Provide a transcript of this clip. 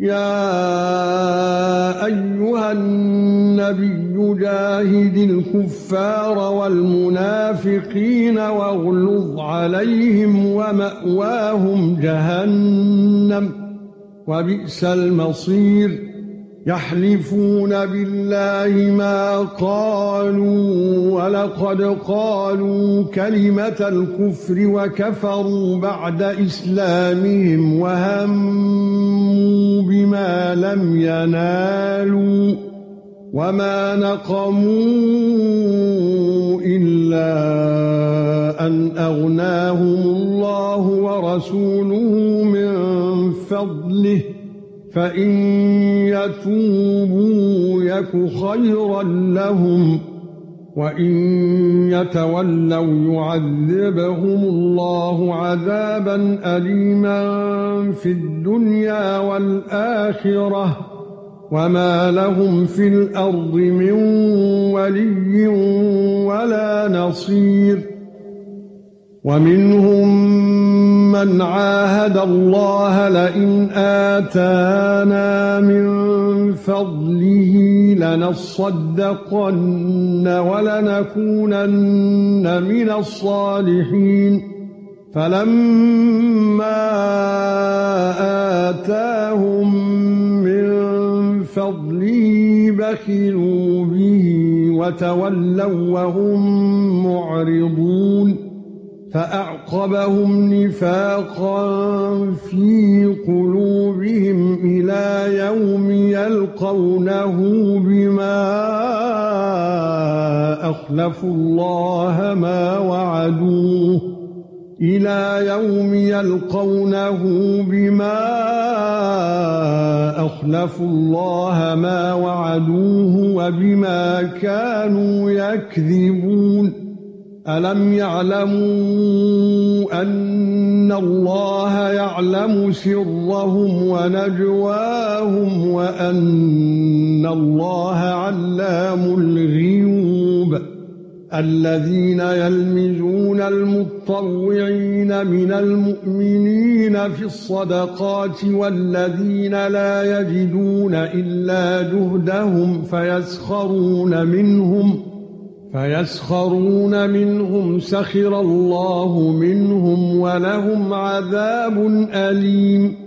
يا أيها النبي جاهد الكفار والمنافقين واغلظ عليهم ومأواهم جهنم وبئس المصير. يحلفون بالله ما قالوا ولقد قالوا كلمة الكفر وكفروا بعد إسلامهم وهموا بما لم ينالوا وما نقموا إلا أن أغناهم الله ورسوله من فضله فَإِن يَتُوبُوا يَكُ خَيْرًا لَّهُمْ. وَإِن يَتَوَلَّوْا يُعَذِّبْهُمُ اللَّهُ عَذَابًا أَلِيمًا فِي الدُّنْيَا وَالْآخِرَةِ وَمَا لَهُمْ فِي الْأَرْضِ مِن وَلِيٍّ وَلَا نَصِيرٍ وَمِنْهُم مَّنْ عَاهَدَ اللَّهَ لَئِنْ آتَانَا مِن فَضْلِهِ لَنَصَّدَّقَنَّ وَلَنَكُونَنَّ مِنَ الصَّالِحِينَ. فَلَمَّا آتَاهُم مِّن فَضْلِهِ بَخِلُوا بِهِ وَتَوَلَّوْا وَهُم مُّعْرِضُونَ. فأعقبهم نفاقا في قلوبهم إلى يوم يلقونه بما أخلفوا الله ما وعدوه إلى يوم يلقونه بما أخلفوا الله ما وعدوه وبما كانوا يكذبون أَلَمْ يَعْلَمُوا أَنَّ اللَّهَ يَعْلَمُ سِرَّهُمْ وَنَجْوَاهُمْ وَأَنَّ اللَّهَ عَلَّامُ الْغُيُوبِ الَّذِينَ يَلْمِزُونَ الْمُطَّوِّعِينَ مِنَ الْمُؤْمِنِينَ فِي الصَّدَقَاتِ وَالَّذِينَ لَا يَجِدُونَ إِلَّا جُهْدَهُمْ فَيَسْخَرُونَ مِنْهُمْ فَيَسْخَرُونَ مِنْهُمْ سَخِرَ اللَّهُ مِنْهُمْ وَلَهُمْ عَذَابٌ أَلِيمٌ.